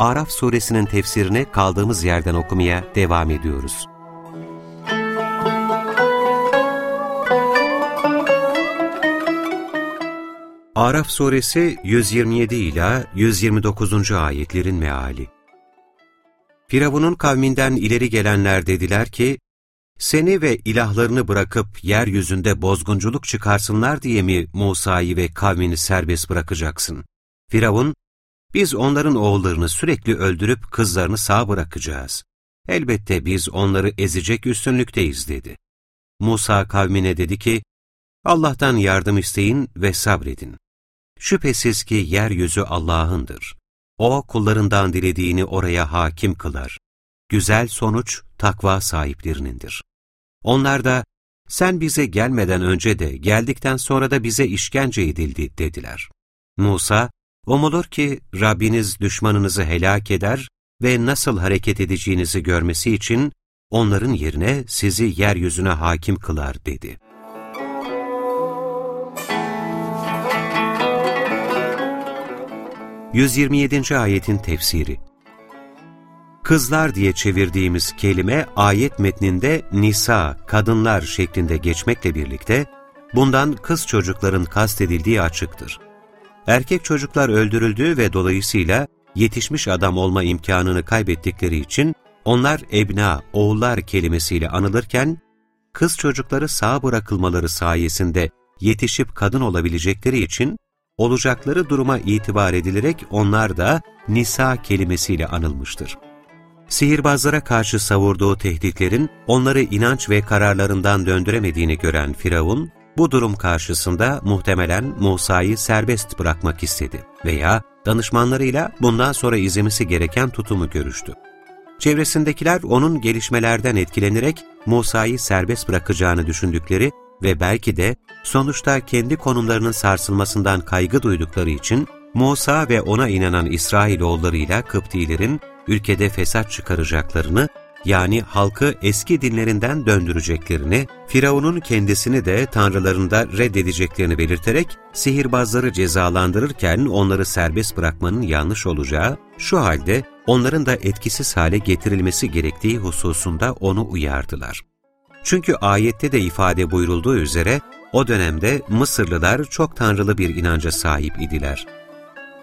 Araf suresinin tefsirini kaldığımız yerden okumaya devam ediyoruz. Araf suresi 127 ila 129. ayetlerin meali. Firavun'un kavminden ileri gelenler dediler ki, seni ve ilahlarını bırakıp yeryüzünde bozgunculuk çıkarsınlar diye mi Musa'yı ve kavmini serbest bırakacaksın? Firavun, biz onların oğullarını sürekli öldürüp kızlarını sağ bırakacağız. Elbette biz onları ezecek üstünlükteyiz dedi. Musa kavmine dedi ki, Allah'tan yardım isteyin ve sabredin. Şüphesiz ki yeryüzü Allah'ındır. O kullarından dilediğini oraya hakim kılar. Güzel sonuç takva sahiplerinindir. Onlar da, sen bize gelmeden önce de geldikten sonra da bize işkence edildi dediler. Musa, umulur ki Rabbiniz düşmanınızı helak eder ve nasıl hareket edeceğinizi görmesi için onların yerine sizi yeryüzüne hakim kılar dedi. ...127. ayetin tefsiri Kızlar diye çevirdiğimiz kelime ayet metninde nisa, kadınlar şeklinde geçmekle birlikte bundan kız çocukların kastedildiği açıktır. Erkek çocuklar öldürüldüğü ve dolayısıyla yetişmiş adam olma imkanını kaybettikleri için onlar ebna, oğullar kelimesiyle anılırken, kız çocukları sağ bırakılmaları sayesinde yetişip kadın olabilecekleri için olacakları duruma itibar edilerek onlar da nisa kelimesiyle anılmıştır. Sihirbazlara karşı savurduğu tehditlerin onları inanç ve kararlarından döndüremediğini gören Firavun, bu durum karşısında muhtemelen Musa'yı serbest bırakmak istedi veya danışmanlarıyla bundan sonra izlemesi gereken tutumu görüştü. Çevresindekiler onun gelişmelerden etkilenerek Musa'yı serbest bırakacağını düşündükleri ve belki de sonuçta kendi konumlarının sarsılmasından kaygı duydukları için Musa ve ona inanan İsrailoğullarıyla Kıptilerin ülkede fesat çıkaracaklarını, yani halkı eski dinlerinden döndüreceklerini, Firavun'un kendisini de tanrılarında reddedeceklerini belirterek, sihirbazları cezalandırırken onları serbest bırakmanın yanlış olacağı, şu halde onların da etkisiz hale getirilmesi gerektiği hususunda onu uyardılar. Çünkü ayette de ifade buyurulduğu üzere, o dönemde Mısırlılar çok tanrılı bir inanca sahip idiler.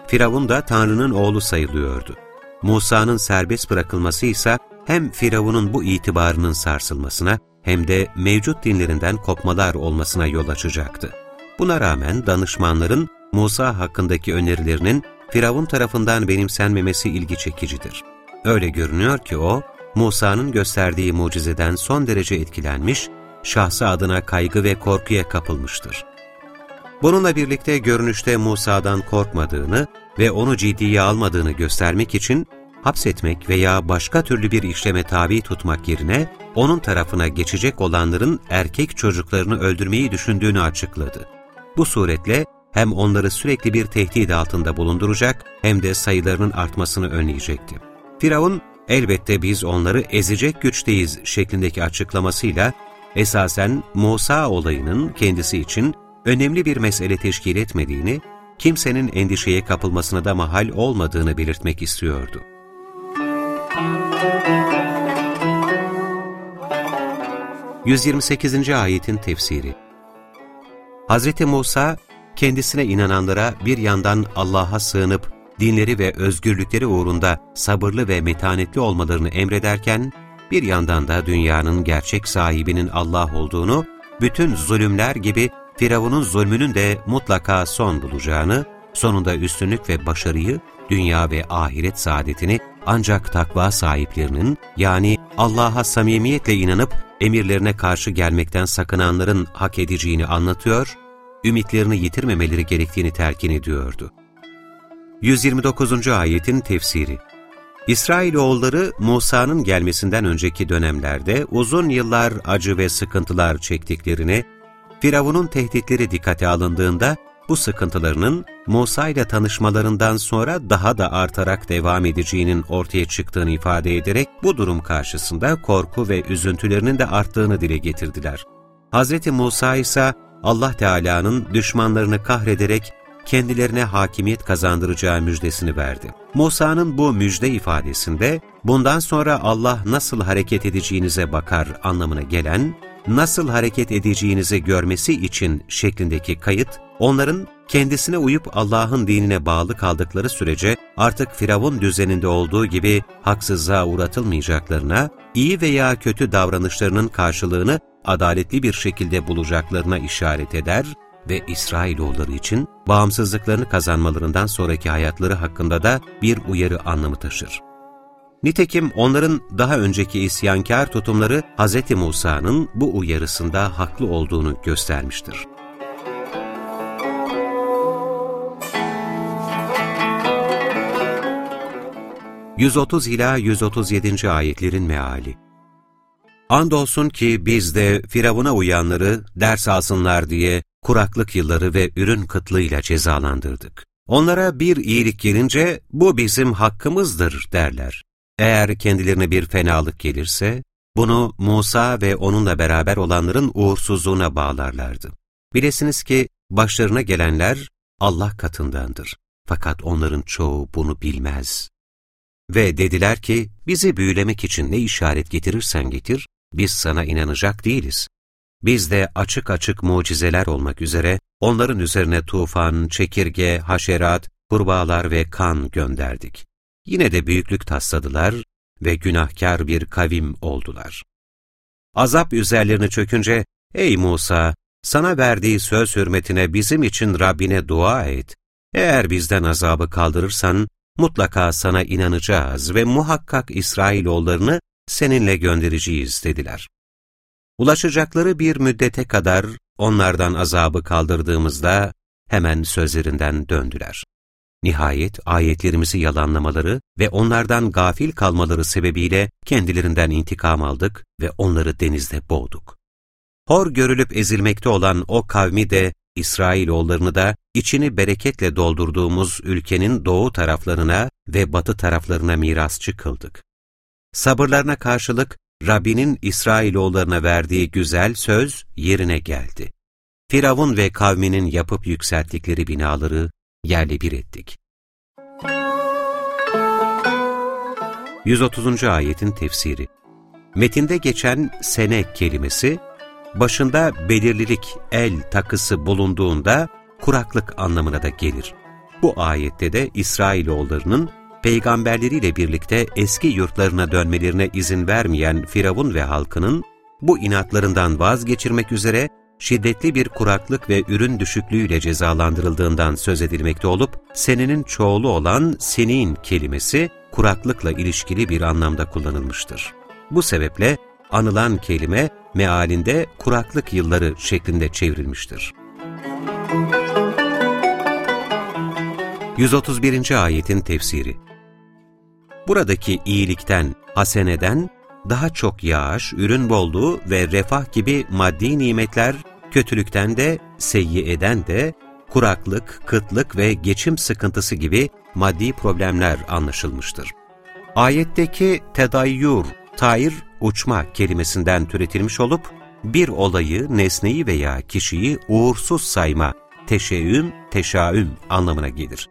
Firavun da Tanrı'nın oğlu sayılıyordu. Musa'nın serbest bırakılması ise hem Firavun'un bu itibarının sarsılmasına hem de mevcut dinlerinden kopmalar olmasına yol açacaktı. Buna rağmen danışmanların Musa hakkındaki önerilerinin Firavun tarafından benimsenmemesi ilgi çekicidir. Öyle görünüyor ki o, Musa'nın gösterdiği mucizeden son derece etkilenmiş, şahsı adına kaygı ve korkuya kapılmıştır. Bununla birlikte görünüşte Musa'dan korkmadığını ve onu ciddiye almadığını göstermek için hapsetmek veya başka türlü bir işleme tabi tutmak yerine onun tarafına geçecek olanların erkek çocuklarını öldürmeyi düşündüğünü açıkladı. Bu suretle hem onları sürekli bir tehdit altında bulunduracak hem de sayılarının artmasını önleyecekti. Firavun, elbette biz onları ezecek güçteyiz şeklindeki açıklamasıyla esasen Musa olayının kendisi için önemli bir mesele teşkil etmediğini, kimsenin endişeye kapılmasına da mahal olmadığını belirtmek istiyordu. 128. ayetin tefsiri Hz. Musa, kendisine inananlara bir yandan Allah'a sığınıp, dinleri ve özgürlükleri uğrunda sabırlı ve metanetli olmalarını emrederken, bir yandan da dünyanın gerçek sahibinin Allah olduğunu, bütün zulümler gibi Firavun'un zulmünün de mutlaka son bulacağını, sonunda üstünlük ve başarıyı, dünya ve ahiret saadetini ancak takva sahiplerinin yani Allah'a samimiyetle inanıp emirlerine karşı gelmekten sakınanların hak edeceğini anlatıyor, ümitlerini yitirmemeleri gerektiğini telkin ediyordu. 129. Ayetin Tefsiri İsrailoğulları Musa'nın gelmesinden önceki dönemlerde uzun yıllar acı ve sıkıntılar çektiklerini, Firavun'un tehditleri dikkate alındığında bu sıkıntılarının Musa ile tanışmalarından sonra daha da artarak devam edeceğinin ortaya çıktığını ifade ederek bu durum karşısında korku ve üzüntülerinin de arttığını dile getirdiler. Hz. Musa ise Allah Teala'nın düşmanlarını kahrederek kendilerine hakimiyet kazandıracağı müjdesini verdi. Musa'nın bu müjde ifadesinde bundan sonra Allah nasıl hareket edeceğinize bakar anlamına gelen, nasıl hareket edeceğinizi görmesi için şeklindeki kayıt, onların kendisine uyup Allah'ın dinine bağlı kaldıkları sürece artık Firavun düzeninde olduğu gibi haksızlığa uğratılmayacaklarına, iyi veya kötü davranışlarının karşılığını adaletli bir şekilde bulacaklarına işaret eder ve İsrailoğulları için bağımsızlıklarını kazanmalarından sonraki hayatları hakkında da bir uyarı anlamı taşır. Nitekim onların daha önceki isyankar tutumları Hz. Musa'nın bu uyarısında haklı olduğunu göstermiştir. ...130 ila 137. ayetlerin meali Andolsun ki biz de Firavun'a uyanları ders alsınlar diye kuraklık yılları ve ürün kıtlığıyla cezalandırdık. Onlara bir iyilik gelince bu bizim hakkımızdır derler. Eğer kendilerine bir fenalık gelirse bunu Musa ve onunla beraber olanların uğursuzluğuna bağlarlardı. Bilesiniz ki başlarına gelenler Allah katındandır. Fakat onların çoğu bunu bilmez. Ve dediler ki, bizi büyülemek için ne işaret getirirsen getir, biz sana inanacak değiliz. Biz de açık açık mucizeler olmak üzere onların üzerine tufan, çekirge, haşerat, kurbağalar ve kan gönderdik. Yine de büyüklük tasladılar ve günahkar bir kavim oldular. Azap üzerlerine çökünce, ''Ey Musa, sana verdiği söz hürmetine bizim için Rabbine dua et. Eğer bizden azabı kaldırırsan, mutlaka sana inanacağız ve muhakkak İsrailoğullarını seninle göndereceğiz dediler. Ulaşacakları bir müddete kadar onlardan azabı kaldırdığımızda hemen sözlerinden döndüler. Nihayet ayetlerimizi yalanlamaları ve onlardan gafil kalmaları sebebiyle kendilerinden intikam aldık ve onları denizde boğduk. Hor görülüp ezilmekte olan o kavmi de İsrailoğullarını da içini bereketle doldurduğumuz ülkenin doğu taraflarına ve batı taraflarına mirasçı kıldık. Sabırlarına karşılık Rabbinin İsrailoğullarına verdiği güzel söz yerine geldi. Firavun ve kavminin yapıp yükselttikleri binaları yerle bir ettik. 130. Ayetin Tefsiri Metinde geçen sene kelimesi, başında belirlilik, el takısı bulunduğunda kuraklık anlamına da gelir. Bu ayette de İsrailoğullarının peygamberleriyle birlikte eski yurtlarına dönmelerine izin vermeyen Firavun ve halkının, bu inatlarından vazgeçirmek üzere şiddetli bir kuraklık ve ürün düşüklüğüyle cezalandırıldığından söz edilmekte olup, senenin çoğulu olan senin kelimesi kuraklıkla ilişkili bir anlamda kullanılmıştır. Bu sebeple anılan kelime mealinde kuraklık yılları şeklinde çevrilmiştir. 131. Ayetin Tefsiri Buradaki iyilikten, haseneden, daha çok yağış, ürün bolluğu ve refah gibi maddi nimetler, kötülükten de, seyyieden de, kuraklık, kıtlık ve geçim sıkıntısı gibi maddi problemler anlaşılmıştır. Ayetteki tedayyur, tayr, uçma kelimesinden türetilmiş olup, bir olayı, nesneyi veya kişiyi uğursuz sayma, teşeğüm, teşaüm anlamına gelir.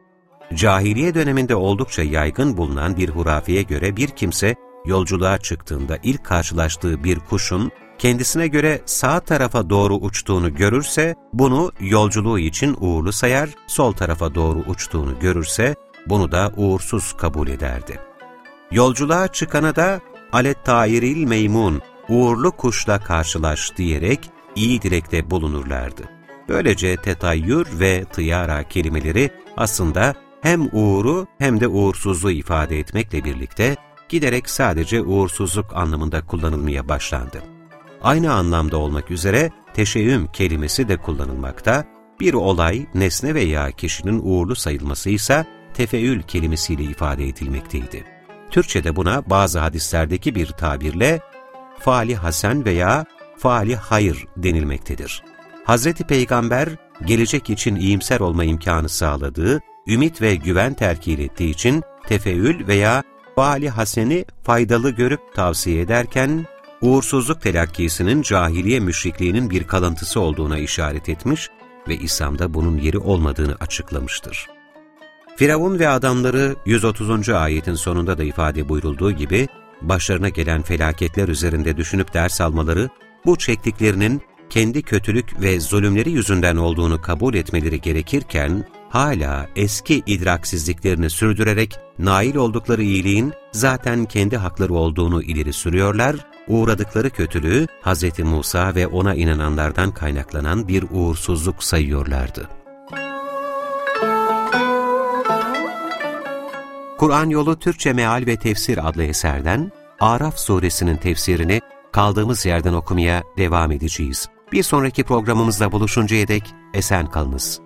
Cahiliye döneminde oldukça yaygın bulunan bir hurafeye göre bir kimse yolculuğa çıktığında ilk karşılaştığı bir kuşun kendisine göre sağ tarafa doğru uçtuğunu görürse bunu yolculuğu için uğurlu sayar, sol tarafa doğru uçtuğunu görürse bunu da uğursuz kabul ederdi. Yolculuğa çıkana da alet tairil meymun, uğurlu kuşla karşılaş diyerek iyi dilekte bulunurlardı. Böylece tetayyür ve tıyara kelimeleri aslında hem uğuru hem de uğursuzluğu ifade etmekle birlikte giderek sadece uğursuzluk anlamında kullanılmaya başlandı. Aynı anlamda olmak üzere teşeğüm kelimesi de kullanılmakta, bir olay, nesne veya kişinin uğurlu sayılması ise tefeül kelimesiyle ifade edilmekteydi. Türkçe'de buna bazı hadislerdeki bir tabirle faali hasen veya faali hayır denilmektedir. Hazreti Peygamber, gelecek için iyimser olma imkanı sağladığı, ümit ve güven terkil ettiği için tefeül veya faali haseni faydalı görüp tavsiye ederken, uğursuzluk telakkisinin cahiliye müşrikliğinin bir kalıntısı olduğuna işaret etmiş ve İslam'da bunun yeri olmadığını açıklamıştır. Firavun ve adamları 130. ayetin sonunda da ifade buyurulduğu gibi, başlarına gelen felaketler üzerinde düşünüp ders almaları, bu çektiklerinin kendi kötülük ve zulümleri yüzünden olduğunu kabul etmeleri gerekirken, hala eski idraksizliklerini sürdürerek nail oldukları iyiliğin zaten kendi hakları olduğunu ileri sürüyorlar, uğradıkları kötülüğü Hz. Musa ve ona inananlardan kaynaklanan bir uğursuzluk sayıyorlardı. Kur'an Yolu Türkçe Meal ve Tefsir adlı eserden Araf suresinin tefsirini kaldığımız yerden okumaya devam edeceğiz. Bir sonraki programımızda buluşuncaya dek esen kalınız.